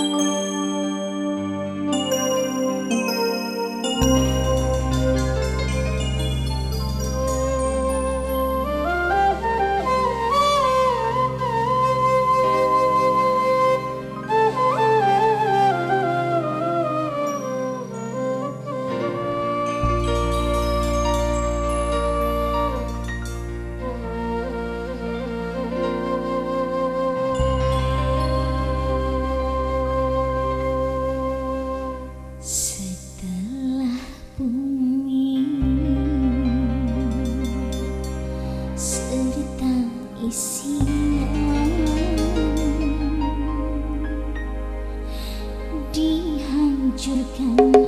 Música dihancurkan